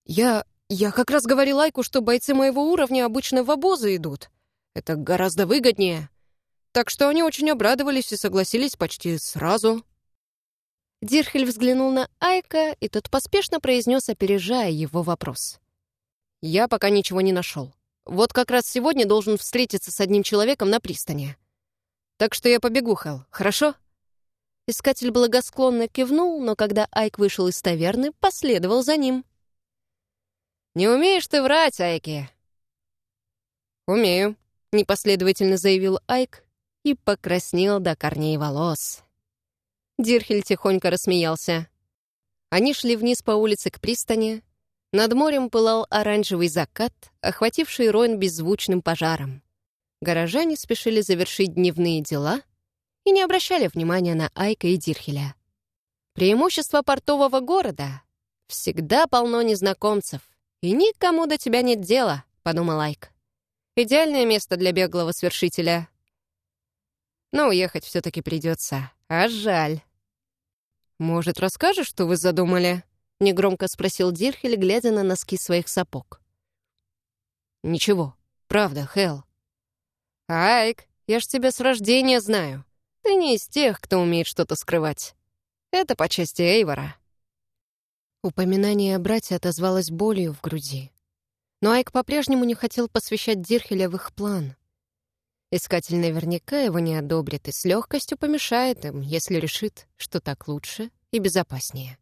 «Я... я как раз говорил Айку, что бойцы моего уровня обычно в обозы идут. Это гораздо выгоднее так что они очень обрадовались и согласились почти сразу. Дирхель взглянул на Айка, и тот поспешно произнес, опережая его вопрос. «Я пока ничего не нашел. Вот как раз сегодня должен встретиться с одним человеком на пристани. Так что я побегу, Хэл, хорошо?» Искатель благосклонно кивнул, но когда Айк вышел из таверны, последовал за ним. «Не умеешь ты врать, Айки?» «Умею», — непоследовательно заявил Айк и покраснел до корней волос. Дирхель тихонько рассмеялся. Они шли вниз по улице к пристани. Над морем пылал оранжевый закат, охвативший Ройн беззвучным пожаром. Горожане спешили завершить дневные дела и не обращали внимания на Айка и Дирхеля. Преимущество портового города — всегда полно незнакомцев, и никому до тебя нет дела, — подумал Айк. Идеальное место для беглого свершителя — Но уехать все таки придется. А жаль. «Может, расскажешь, что вы задумали?» — негромко спросил Дирхель, глядя на носки своих сапог. «Ничего, правда, Хел. «Айк, я ж тебя с рождения знаю. Ты не из тех, кто умеет что-то скрывать. Это по части Эйвора». Упоминание о брате отозвалось болью в груди. Но Айк по-прежнему не хотел посвящать Дирхеля в их план. Искатель наверняка его не одобрит и с легкостью помешает им, если решит, что так лучше и безопаснее.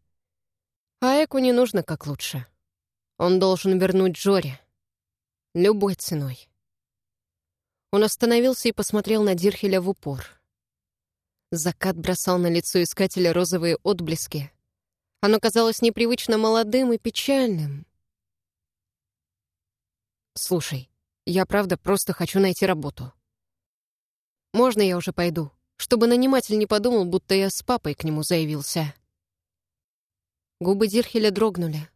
А Эку не нужно как лучше. Он должен вернуть Джори. Любой ценой. Он остановился и посмотрел на Дирхеля в упор. Закат бросал на лицо искателя розовые отблески. Оно казалось непривычно молодым и печальным. «Слушай, я правда просто хочу найти работу. Можно я уже пойду, чтобы наниматель не подумал, будто я с папой к нему заявился?» Губы Дирхеля дрогнули.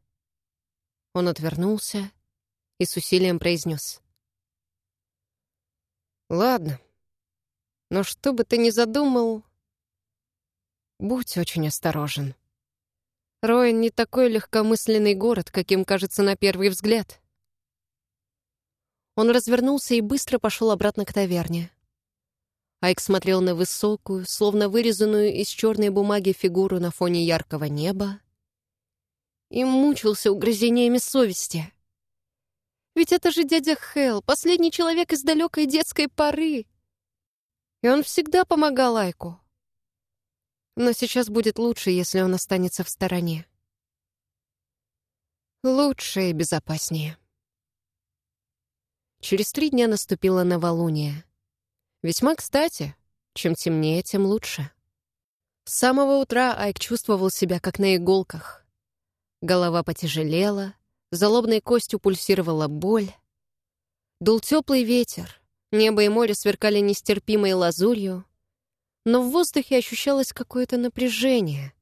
Он отвернулся и с усилием произнес. «Ладно, но что бы ты ни задумал, будь очень осторожен. Роин не такой легкомысленный город, каким кажется на первый взгляд». Он развернулся и быстро пошел обратно к таверне. Айк смотрел на высокую, словно вырезанную из черной бумаги фигуру на фоне яркого неба, и мучился угрызениями совести. Ведь это же дядя Хелл, последний человек из далекой детской поры. И он всегда помогал Айку. Но сейчас будет лучше, если он останется в стороне. Лучше и безопаснее. Через три дня наступила новолуние. Весьма кстати, чем темнее, тем лучше. С самого утра Айк чувствовал себя как на иголках. Голова потяжелела, за лобной костью пульсировала боль. Дул теплый ветер, небо и море сверкали нестерпимой лазурью, но в воздухе ощущалось какое-то напряжение.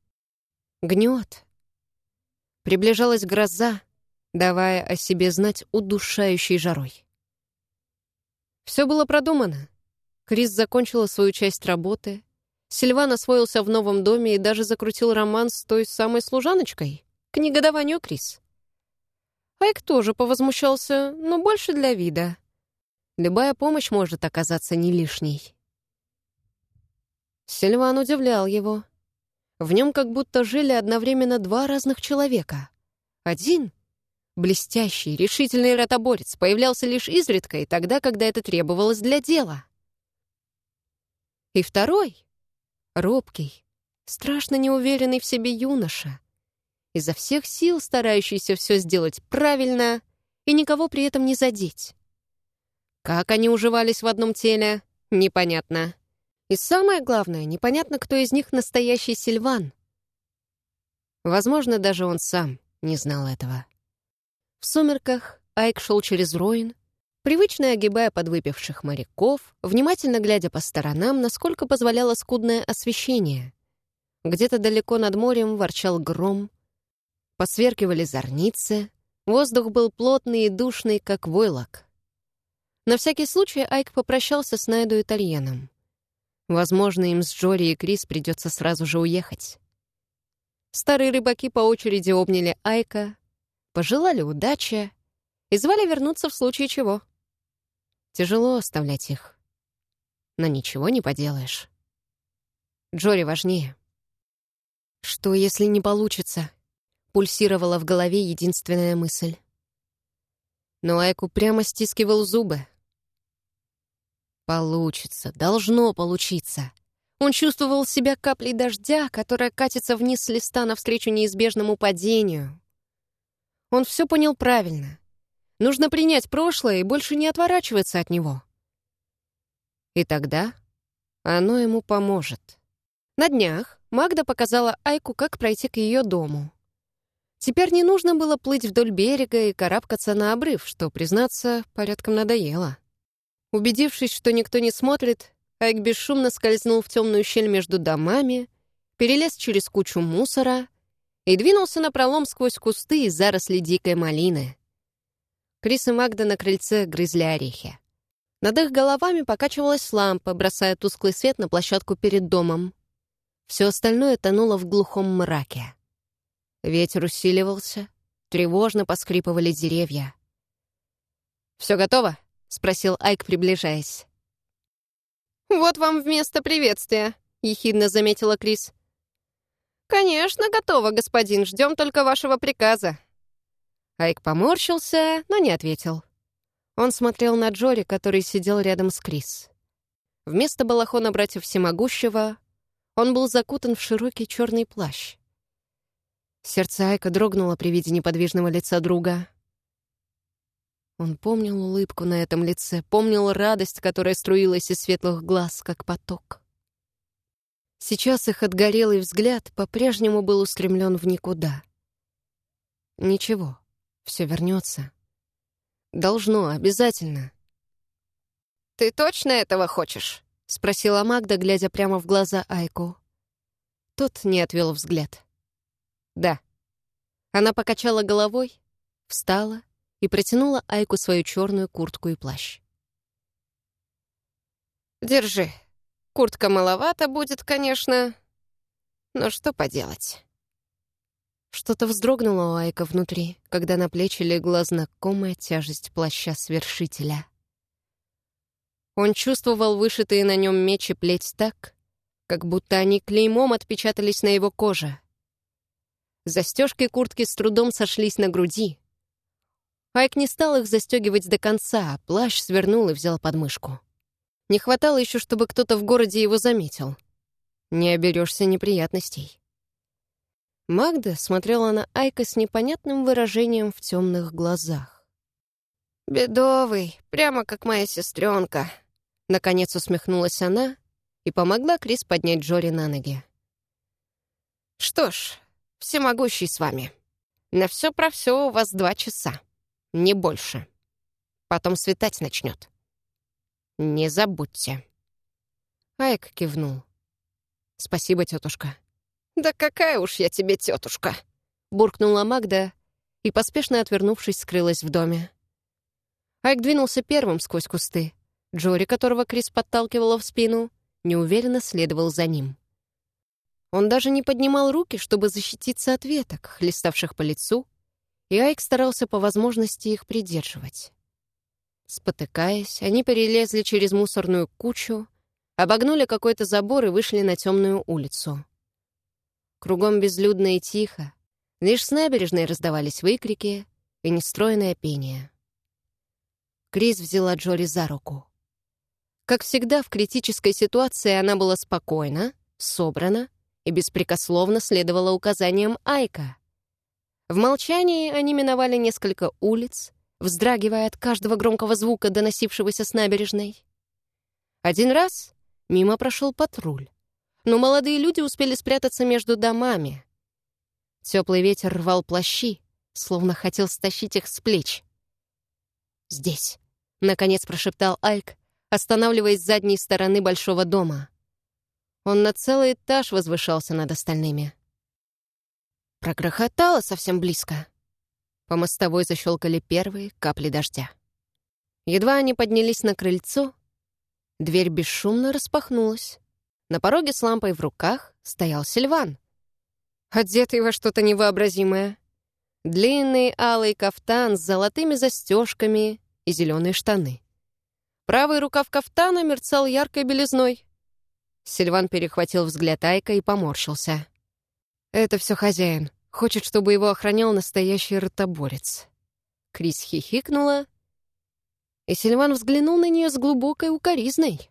Гнет. Приближалась гроза, давая о себе знать удушающей жарой. Все было продумано. Крис закончила свою часть работы, Сильван освоился в новом доме и даже закрутил роман с той самой служаночкой — к негодованию Крис. Айк тоже повозмущался, но больше для вида. Любая помощь может оказаться не лишней. Сильван удивлял его. В нем как будто жили одновременно два разных человека. Один — блестящий, решительный ротоборец, появлялся лишь изредка и тогда, когда это требовалось для дела. И второй — робкий, страшно неуверенный в себе юноша — изо всех сил старающийся все сделать правильно и никого при этом не задеть. Как они уживались в одном теле, непонятно. И самое главное, непонятно, кто из них настоящий Сильван. Возможно, даже он сам не знал этого. В сумерках Айк шел через Роин, привычно огибая подвыпивших моряков, внимательно глядя по сторонам, насколько позволяло скудное освещение. Где-то далеко над морем ворчал гром, Посверкивали зорницы, воздух был плотный и душный, как войлок. На всякий случай Айк попрощался с Найду итальяном. Возможно, им с Джори и Крис придется сразу же уехать. Старые рыбаки по очереди обняли Айка, пожелали удачи и звали вернуться в случае чего. Тяжело оставлять их, но ничего не поделаешь. Джори важнее. Что, если не получится? Пульсировала в голове единственная мысль. Но Айку прямо стискивал зубы. Получится, должно получиться. Он чувствовал себя каплей дождя, которая катится вниз с листа навстречу неизбежному падению. Он все понял правильно. Нужно принять прошлое и больше не отворачиваться от него. И тогда оно ему поможет. На днях Магда показала Айку, как пройти к ее дому. Теперь не нужно было плыть вдоль берега и карабкаться на обрыв, что, признаться, порядком надоело. Убедившись, что никто не смотрит, Айк бесшумно скользнул в темную щель между домами, перелез через кучу мусора и двинулся на пролом сквозь кусты и заросли дикой малины. Крис и Магда на крыльце грызли орехи. Над их головами покачивалась лампа, бросая тусклый свет на площадку перед домом. Все остальное тонуло в глухом мраке. Ветер усиливался, тревожно поскрипывали деревья. «Все готово?» — спросил Айк, приближаясь. «Вот вам вместо приветствия», — ехидно заметила Крис. «Конечно, готово, господин. Ждем только вашего приказа». Айк поморщился, но не ответил. Он смотрел на Джори, который сидел рядом с Крис. Вместо балахона братьев Всемогущего он был закутан в широкий черный плащ. Сердце Айка дрогнуло при виде неподвижного лица друга. Он помнил улыбку на этом лице, помнил радость, которая струилась из светлых глаз, как поток. Сейчас их отгорелый взгляд по-прежнему был устремлен в никуда. Ничего, все вернется. Должно, обязательно. «Ты точно этого хочешь?» — спросила Магда, глядя прямо в глаза Айку. Тот не отвел взгляд. «Да». Она покачала головой, встала и протянула Айку свою черную куртку и плащ. «Держи. Куртка маловато будет, конечно, но что поделать?» Что-то вздрогнуло у Айка внутри, когда на плечи легла знакомая тяжесть плаща свершителя. Он чувствовал вышитые на нем меч и плеть так, как будто они клеймом отпечатались на его коже. Застежки куртки с трудом сошлись на груди. Айк не стал их застегивать до конца, а плащ свернул и взял подмышку. Не хватало еще, чтобы кто-то в городе его заметил. Не оберешься неприятностей. Магда смотрела на Айка с непонятным выражением в темных глазах. «Бедовый, прямо как моя сестренка», — наконец усмехнулась она и помогла Крис поднять Джори на ноги. «Что ж, всемогущий с вами. На все про все у вас два часа, не больше. Потом светать начнет. Не забудьте». Айк кивнул. «Спасибо, тетушка». «Да какая уж я тебе тетушка!» буркнула Магда и, поспешно отвернувшись, скрылась в доме. Айк двинулся первым сквозь кусты. Джори, которого Крис подталкивала в спину, неуверенно следовал за ним. Он даже не поднимал руки, чтобы защититься от веток, хлеставших по лицу, и Айк старался по возможности их придерживать. Спотыкаясь, они перелезли через мусорную кучу, обогнули какой-то забор и вышли на темную улицу. Кругом безлюдно и тихо. Лишь с набережной раздавались выкрики и нестроенное пение. Крис взяла Джори за руку. Как всегда, в критической ситуации она была спокойна, собрана и беспрекословно следовала указаниям Айка. В молчании они миновали несколько улиц, вздрагивая от каждого громкого звука, доносившегося с набережной. Один раз мимо прошел патруль но молодые люди успели спрятаться между домами. Теплый ветер рвал плащи, словно хотел стащить их с плеч. «Здесь», — наконец прошептал Айк, останавливаясь с задней стороны большого дома. Он на целый этаж возвышался над остальными. Прогрохотало совсем близко. По мостовой защелкали первые капли дождя. Едва они поднялись на крыльцо, дверь бесшумно распахнулась. На пороге с лампой в руках стоял Сильван. Одетый во что-то невообразимое. Длинный алый кафтан с золотыми застежками и зеленые штаны. Правый рукав кафтана мерцал яркой белизной. Сильван перехватил взгляд Айка и поморщился. «Это все хозяин. Хочет, чтобы его охранял настоящий ротоборец». Крис хихикнула, и Сильван взглянул на нее с глубокой укоризной.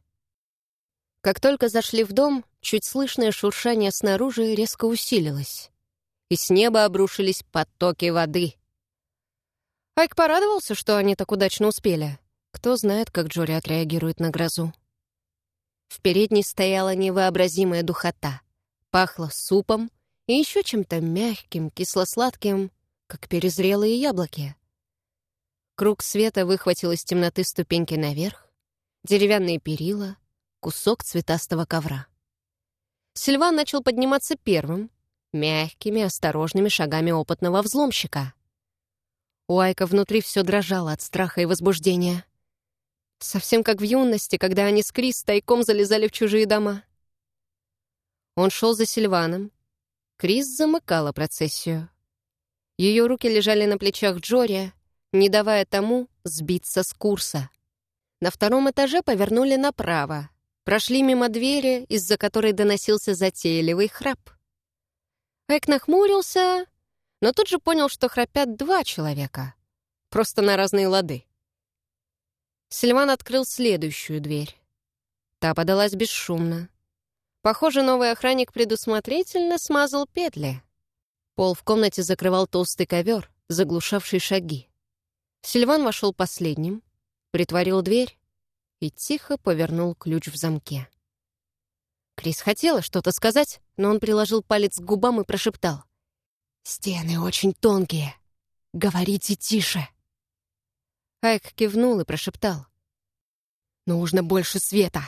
Как только зашли в дом, чуть слышное шуршание снаружи резко усилилось, и с неба обрушились потоки воды. Айк порадовался, что они так удачно успели. Кто знает, как Джори отреагирует на грозу. В передней стояла невообразимая духота. Пахло супом и еще чем-то мягким, кисло-сладким, как перезрелые яблоки. Круг света выхватил из темноты ступеньки наверх, деревянные перила — кусок цветастого ковра. Сильван начал подниматься первым, мягкими, осторожными шагами опытного взломщика. У Айка внутри все дрожало от страха и возбуждения. Совсем как в юности, когда они с Крис тайком залезали в чужие дома. Он шел за Сильваном. Крис замыкала процессию. Ее руки лежали на плечах Джори, не давая тому сбиться с курса. На втором этаже повернули направо, прошли мимо двери, из-за которой доносился затейливый храп. Эк нахмурился, но тут же понял, что храпят два человека, просто на разные лады. Сильван открыл следующую дверь. Та подалась бесшумно. Похоже, новый охранник предусмотрительно смазал петли. Пол в комнате закрывал толстый ковер, заглушавший шаги. Сильван вошел последним, притворил дверь и тихо повернул ключ в замке. Крис хотела что-то сказать, но он приложил палец к губам и прошептал. «Стены очень тонкие. Говорите тише». Айк кивнул и прошептал. «Нужно больше света».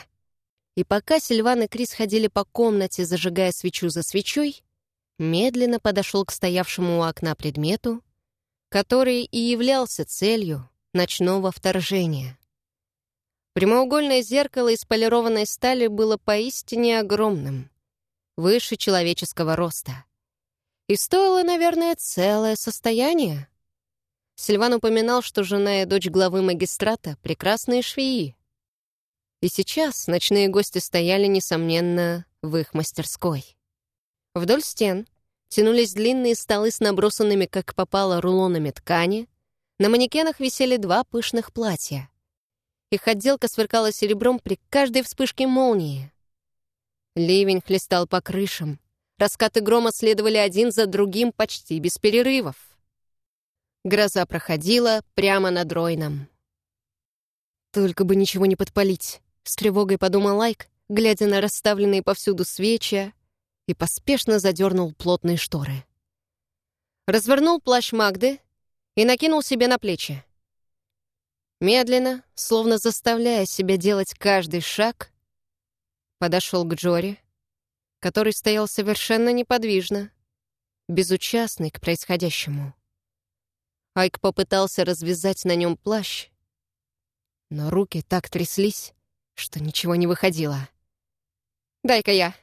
И пока Сильван и Крис ходили по комнате, зажигая свечу за свечой, медленно подошел к стоявшему у окна предмету, который и являлся целью ночного вторжения. Прямоугольное зеркало из полированной стали было поистине огромным, выше человеческого роста. И стоило, наверное, целое состояние. Сильван упоминал, что жена и дочь главы магистрата — прекрасные швеи. И сейчас ночные гости стояли, несомненно, в их мастерской. Вдоль стен тянулись длинные столы с набросанными, как попало, рулонами ткани. На манекенах висели два пышных платья. Их отделка сверкала серебром при каждой вспышке молнии. Ливень хлестал по крышам. Раскаты грома следовали один за другим почти без перерывов. Гроза проходила прямо над Ройном. «Только бы ничего не подпалить», — с тревогой подумал Лайк, глядя на расставленные повсюду свечи, и поспешно задернул плотные шторы. Развернул плащ Магды и накинул себе на плечи. Медленно, словно заставляя себя делать каждый шаг, подошел к Джори, который стоял совершенно неподвижно, безучастный к происходящему. Айк попытался развязать на нем плащ, но руки так тряслись, что ничего не выходило. «Дай-ка я!»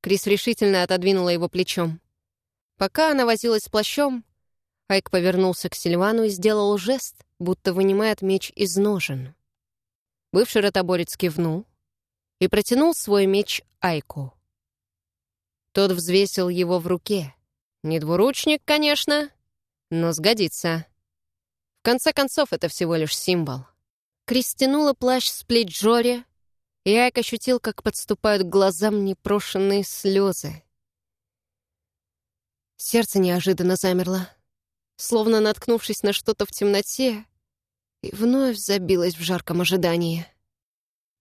Крис решительно отодвинула его плечом. Пока она возилась с плащом, Айк повернулся к Сильвану и сделал жест, будто вынимает меч из ножен. Бывший ротоборец кивнул и протянул свой меч Айку. Тот взвесил его в руке. Не двуручник, конечно, но сгодится. В конце концов, это всего лишь символ. Крис стянула плащ с плеч Джори, и Айк ощутил, как подступают к глазам непрошенные слезы. Сердце неожиданно замерло словно наткнувшись на что-то в темноте, и вновь забилась в жарком ожидании.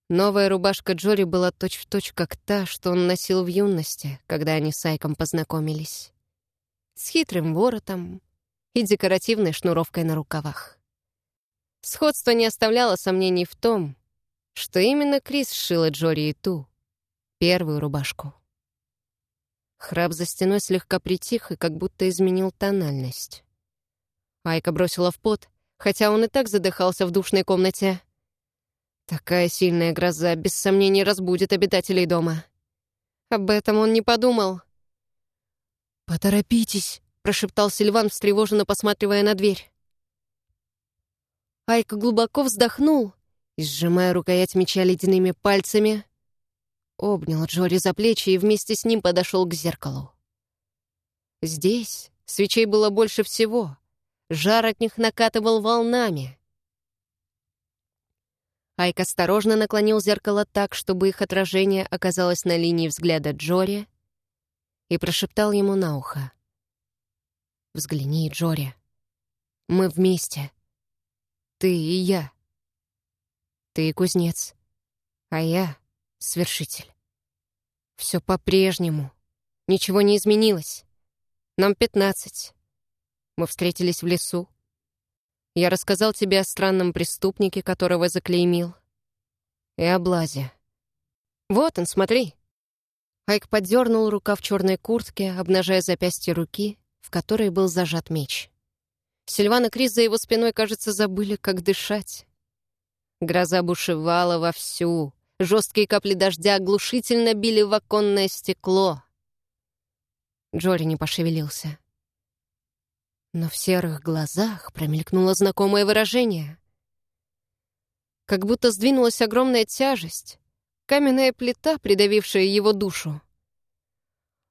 Новая рубашка Джори была точь-в-точь, точь, как та, что он носил в юности, когда они с Айком познакомились. С хитрым воротом и декоративной шнуровкой на рукавах. Сходство не оставляло сомнений в том, что именно Крис сшила Джори и ту, первую рубашку. Храп за стеной слегка притих и как будто изменил тональность. Айка бросила в пот, хотя он и так задыхался в душной комнате. Такая сильная гроза без сомнений разбудит обитателей дома. Об этом он не подумал. «Поторопитесь», — прошептал Сильван, встревоженно посматривая на дверь. Айка глубоко вздохнул и, сжимая рукоять меча ледяными пальцами, обнял Джори за плечи и вместе с ним подошел к зеркалу. Здесь свечей было больше всего, Жар от них накатывал волнами. Айк осторожно наклонил зеркало так, чтобы их отражение оказалось на линии взгляда Джори, и прошептал ему на ухо. «Взгляни, Джори. Мы вместе. Ты и я. Ты кузнец, а я — свершитель. Все по-прежнему. Ничего не изменилось. Нам пятнадцать. Мы встретились в лесу. Я рассказал тебе о странном преступнике, которого заклеймил. И о Блазе. Вот он, смотри. Айк поддернул рука в черной куртке, обнажая запястье руки, в которой был зажат меч. Сильван и Крис за его спиной, кажется, забыли, как дышать. Гроза бушевала вовсю. Жесткие капли дождя оглушительно били в оконное стекло. Джори не пошевелился. Но в серых глазах промелькнуло знакомое выражение. Как будто сдвинулась огромная тяжесть, каменная плита, придавившая его душу.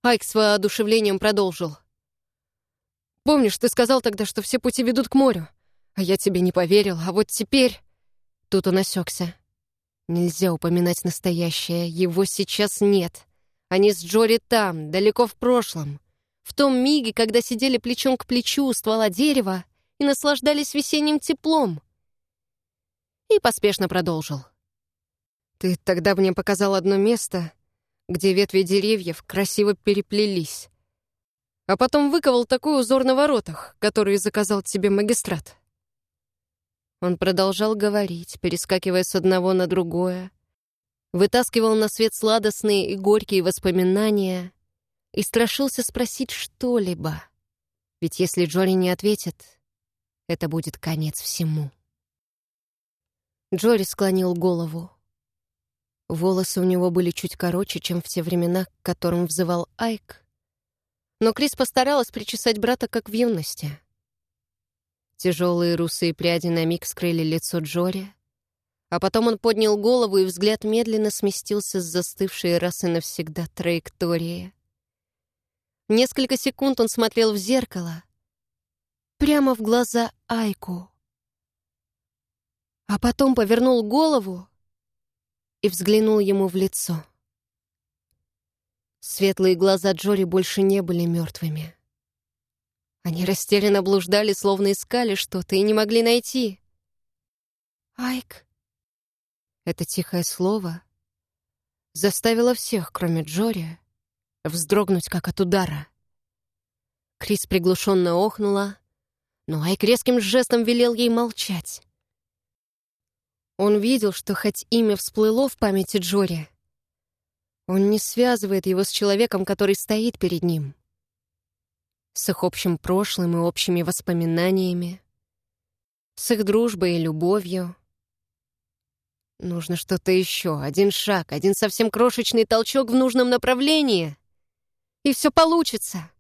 Айк с воодушевлением продолжил. «Помнишь, ты сказал тогда, что все пути ведут к морю? А я тебе не поверил, а вот теперь...» Тут он осекся. Нельзя упоминать настоящее, его сейчас нет. Они с Джори там, далеко в прошлом. В том миге, когда сидели плечом к плечу у ствола дерева и наслаждались весенним теплом. И поспешно продолжил. «Ты тогда мне показал одно место, где ветви деревьев красиво переплелись, а потом выковал такой узор на воротах, который заказал тебе магистрат. Он продолжал говорить, перескакивая с одного на другое, вытаскивал на свет сладостные и горькие воспоминания и страшился спросить что-либо. Ведь если Джори не ответит, это будет конец всему. Джори склонил голову. Волосы у него были чуть короче, чем в те времена, к которым взывал Айк. Но Крис постаралась причесать брата, как в юности. Тяжелые русые пряди на миг скрыли лицо Джори, а потом он поднял голову, и взгляд медленно сместился с застывшей раз и навсегда траектории. Несколько секунд он смотрел в зеркало, прямо в глаза Айку. А потом повернул голову и взглянул ему в лицо. Светлые глаза Джори больше не были мертвыми. Они растерянно блуждали, словно искали что-то, и не могли найти. «Айк!» Это тихое слово заставило всех, кроме Джори, вздрогнуть, как от удара. Крис приглушенно охнула, но Айк резким жестом велел ей молчать. Он видел, что хоть имя всплыло в памяти Джори, он не связывает его с человеком, который стоит перед ним с их общим прошлым и общими воспоминаниями, с их дружбой и любовью. Нужно что-то еще, один шаг, один совсем крошечный толчок в нужном направлении, и все получится.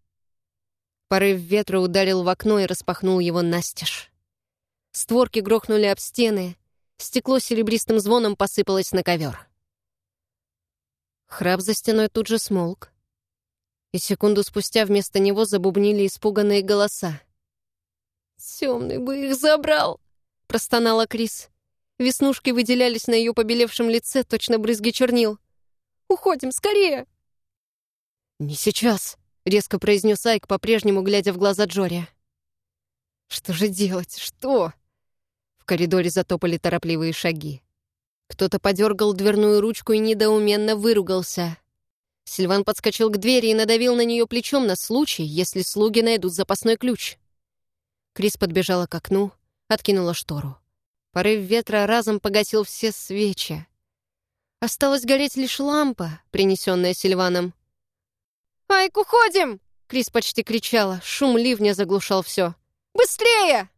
Порыв ветра ударил в окно и распахнул его настежь. Створки грохнули об стены, стекло серебристым звоном посыпалось на ковер. Храп за стеной тут же смолк и секунду спустя вместо него забубнили испуганные голоса. «Темный бы их забрал!» — простонала Крис. Веснушки выделялись на ее побелевшем лице, точно брызги чернил. «Уходим, скорее!» «Не сейчас!» — резко произнес Айк, по-прежнему глядя в глаза Джори. «Что же делать? Что?» В коридоре затопали торопливые шаги. Кто-то подергал дверную ручку и недоуменно выругался. Сильван подскочил к двери и надавил на нее плечом на случай, если слуги найдут запасной ключ. Крис подбежала к окну, откинула штору. Порыв ветра разом погасил все свечи. Осталась гореть лишь лампа, принесенная Сильваном. «Айк, уходим!» — Крис почти кричала. Шум ливня заглушал все. «Быстрее!»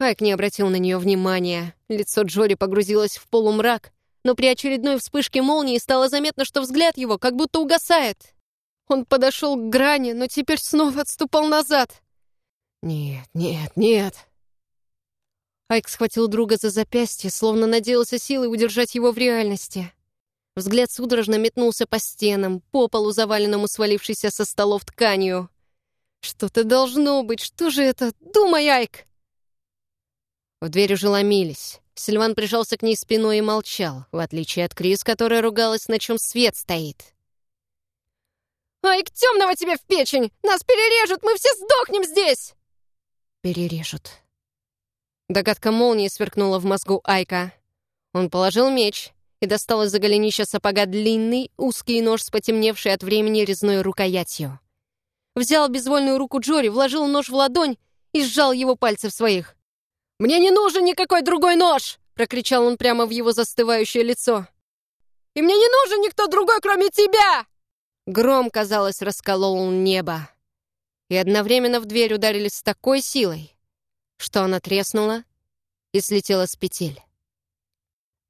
Айк не обратил на нее внимания. Лицо Джори погрузилось в полумрак, но при очередной вспышке молнии стало заметно, что взгляд его как будто угасает. Он подошел к грани, но теперь снова отступал назад. «Нет, нет, нет!» Айк схватил друга за запястье, словно надеялся силой удержать его в реальности. Взгляд судорожно метнулся по стенам, по полу, заваленному свалившейся со столов тканью. «Что-то должно быть! Что же это? Думай, Айк!» В дверь уже ломились. Сильван прижался к ней спиной и молчал, в отличие от Крис, которая ругалась, на чем свет стоит. «Ай, к темного тебе в печень! Нас перережут, мы все сдохнем здесь!» «Перережут». Догадка молнии сверкнула в мозгу Айка. Он положил меч и достал из-за голенища сапога длинный, узкий нож с потемневшей от времени резной рукоятью. Взял безвольную руку Джори, вложил нож в ладонь и сжал его пальцы в своих. «Мне не нужен никакой другой нож!» — прокричал он прямо в его застывающее лицо. «И мне не нужен никто другой, кроме тебя!» Гром, казалось, расколол небо. И одновременно в дверь ударили с такой силой, что она треснула и слетела с петель.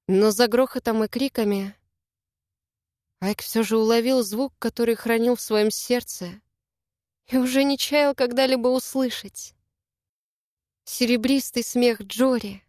Но за грохотом и криками Айк все же уловил звук, который хранил в своем сердце, и уже не чаял когда-либо услышать. Серебристый смех Джори.